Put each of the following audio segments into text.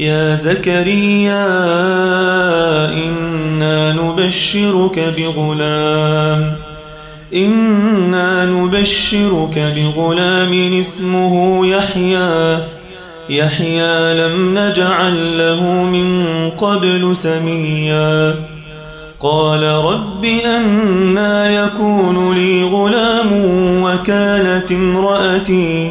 يا زكريا إنا نبشرك بغلام إنا نبشرك بغلام اسمه يحيى. يحيى لم نجعل له من قبل سميا. قال رب أنا يكون لي غلام وكانت امرأتي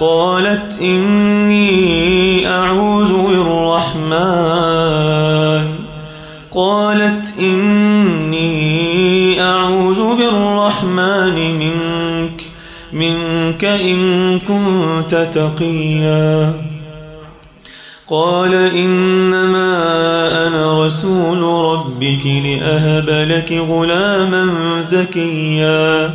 قالت إني أعوذ بالرحمن. قالت إني أعوذ بالرحمن منك منك إن كنت تقيا. قال إنما أنا رسول ربك لأهب لك غلاما زكيا.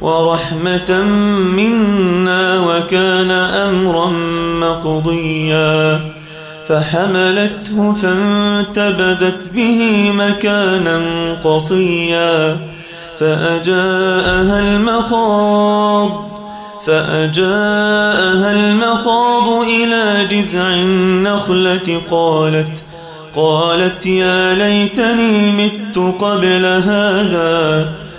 ورحمة منا وكان أمرا مقضيا. فحملته فانتبذت به مكانا قصيا. فأجاءها المخاض فأجاءها المخاض إلى جذع النخلة قالت قالت يا ليتني مت قبل هذا.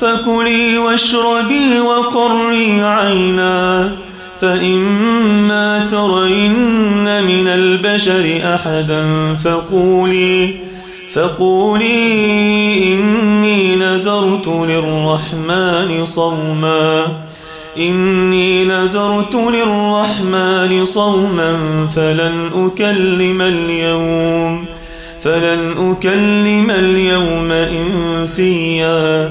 فكلي واشربي وقري عينا. فإما ترين من البشر أحدا فقولي فقولي إني نذرت للرحمن صوما. إني نذرت للرحمن صوما فلن أكلم اليوم فلن أكلم اليوم إنسيا.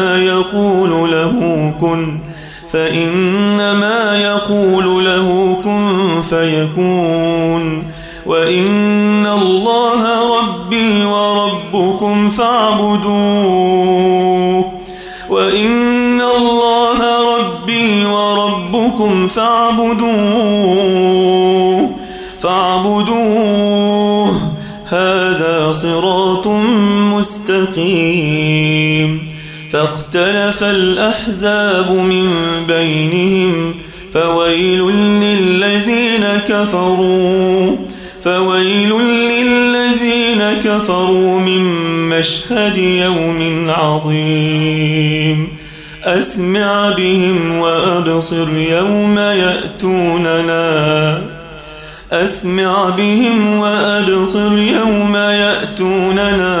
يقول له كن فإنما يقول له كن فيكون. وإن الله ربي وربكم فاعبدوه. وإن الله ربي وربكم فاعبدوه. فاعبدوه. هذا صراط مستقيم. فاختلف الأحزاب من بينهم فويل للذين كفروا فويل للذين كفروا من مشهد يوم عظيم. أسمع بهم وأبصر يوم يأتوننا. أسمع بهم وأبصر يوم يأتوننا.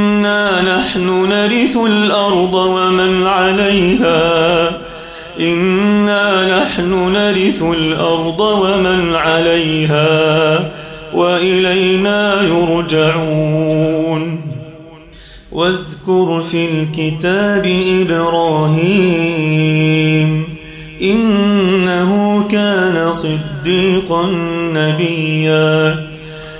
نحن نرث الأرض ومن عليها إنا نحن نرث الأرض ومن عليها وإلينا يرجعون. واذكر في الكتاب إبراهيم إنه كان صديقا نبيا.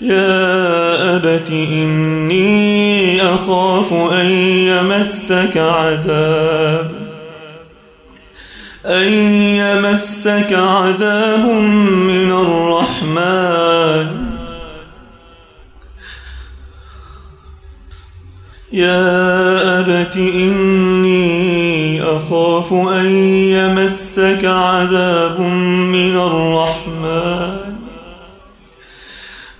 يا أبت إني أخاف أن يمسك عذاب أن يمسك عذاب من الرحمن يا أبت إني أخاف أن يمسك عذاب من الرحمن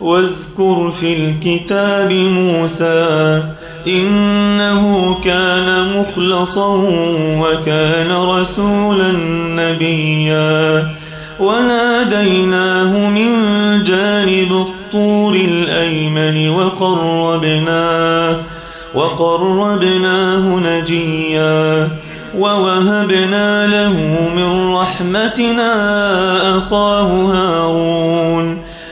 واذكر في الكتاب موسى إنه كان مخلصا وكان رسولا نبيا. وناديناه من جانب الطور الأيمن وقربناه وقربناه نجيا. ووهبنا له من رحمتنا أخاه هارون.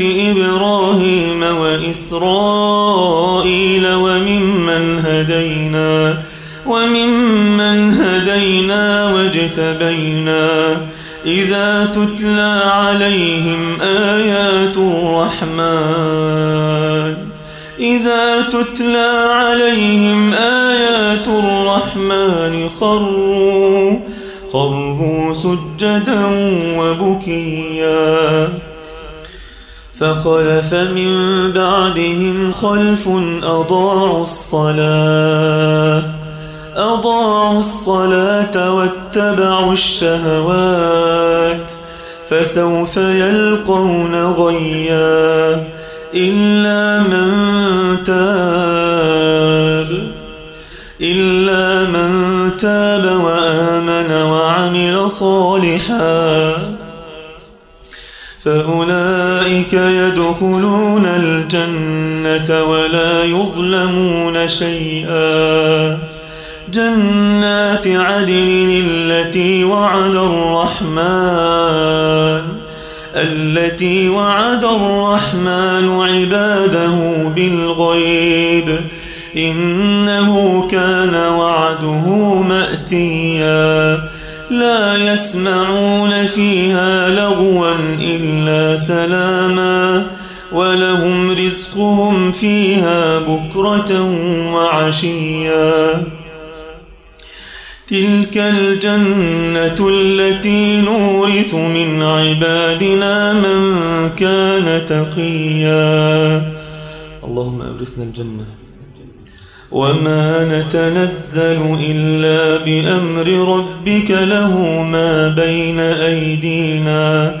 إبراهيم وإسرائيل وممن هدينا وممن هدينا واجتبينا إذا تتلى عليهم آيات الرحمن إذا تتلى عليهم آيات الرحمن خروا خروا سجدا وبكيا فخلف من بعدهم خلف أضاعوا الصلاة أضاعوا الصلاة واتبعوا الشهوات فسوف يلقون غيا إلا من تاب إلا من تاب وآمن وعمل صالحا فأولئك يدخلون الجنة ولا يظلمون شيئا. جنات عدن التي وعد الرحمن التي وعد الرحمن عباده بالغيب. إنه كان وعده مأتيا. لا يسمعون فيها لغوا إلا ولهم رزقهم فيها بكرة وعشيا. تلك الجنة التي نورث من عبادنا من كان تقيا. اللهم أورثنا الجنة. وما نتنزل إلا بأمر ربك له ما بين أيدينا.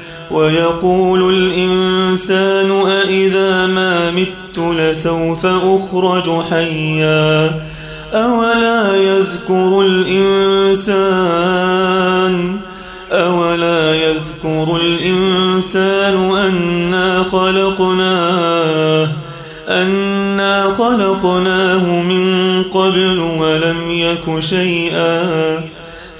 ويقول الإنسان أإذا ما مت لسوف أخرج حيا أولا يذكر الإنسان أولا يذكر الإنسان أنا خلقناه أنا خلقناه من قبل ولم يك شيئا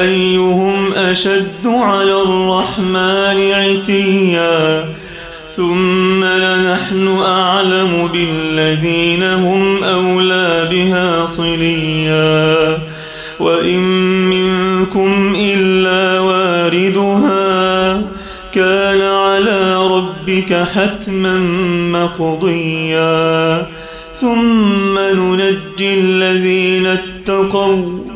أيهم أشد على الرحمن عتيا ثم لنحن أعلم بالذين هم أولى بها صليا وإن منكم إلا واردها كان على ربك حتما مقضيا ثم ننجي الذين اتقوا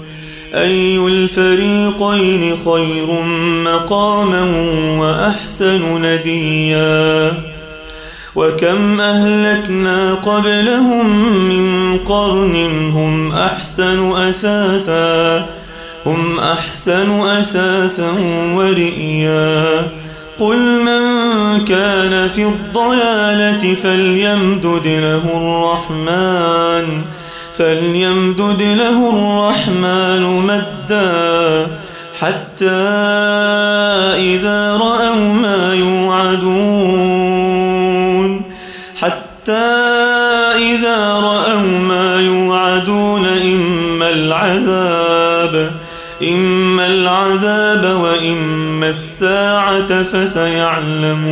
أي الفريقين خير مقاما وأحسن نديا؟ وكم أهلكنا قبلهم من قرن هم أحسن أثاثا هم أحسن أثاثا ورئيا. قل من كان في الضلالة فليمدد له الرحمن. فليمدد له الرحمن مدا حتى إذا رأوا ما يوعدون. حتى إذا رأوا ما يوعدون إما العذاب إما العذاب وإما الساعة فسيعلمون.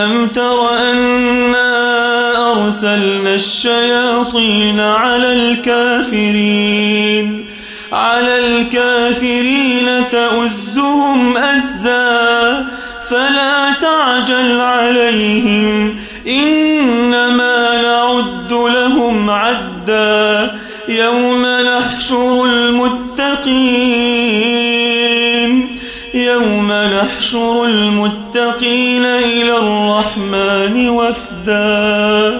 الشياطين على الكافرين. على الكافرين تؤزهم أزا. فلا تعجل عليهم. إنما نعد لهم عدا. يوم نحشر المتقين. يوم نحشر المتقين إلى الرحمن وفدا.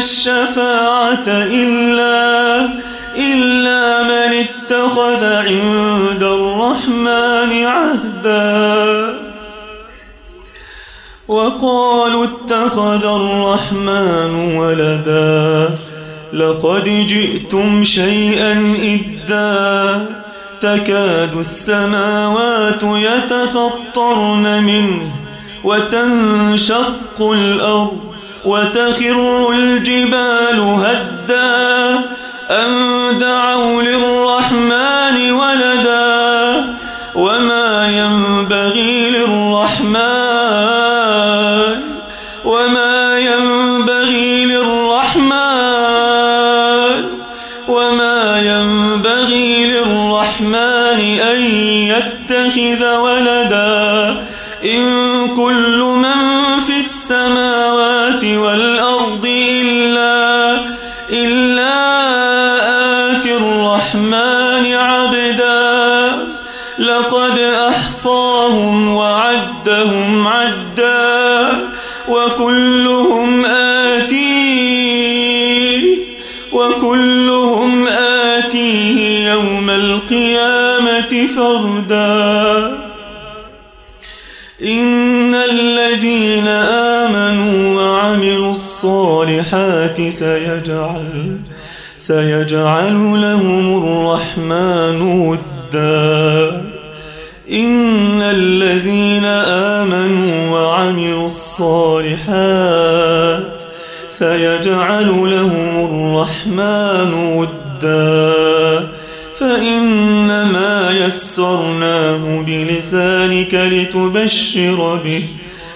الشفاعة إلا إلا من اتخذ عند الرحمن عهدا. وقالوا اتخذ الرحمن ولدا لقد جئتم شيئا إدا. تكاد السماوات يتفطرن منه وتنشق الأرض. وتخر الجبال هدا أن دعوا للرحمن ولدا وما ينبغي للرحمن وما ينبغي للرحمن وما ينبغي للرحمن أن يتخذ ولدا إن كل من في السماوات والأرض إلا إلا آتي الرحمن عبدا. لقد أحصاهم وعدهم عدا وكلهم الصالحات سيجعل سيجعل لهم الرحمن ودا. إن الذين آمنوا وعملوا الصالحات سيجعل لهم الرحمن ودا. فإنما يسرناه بلسانك لتبشر به.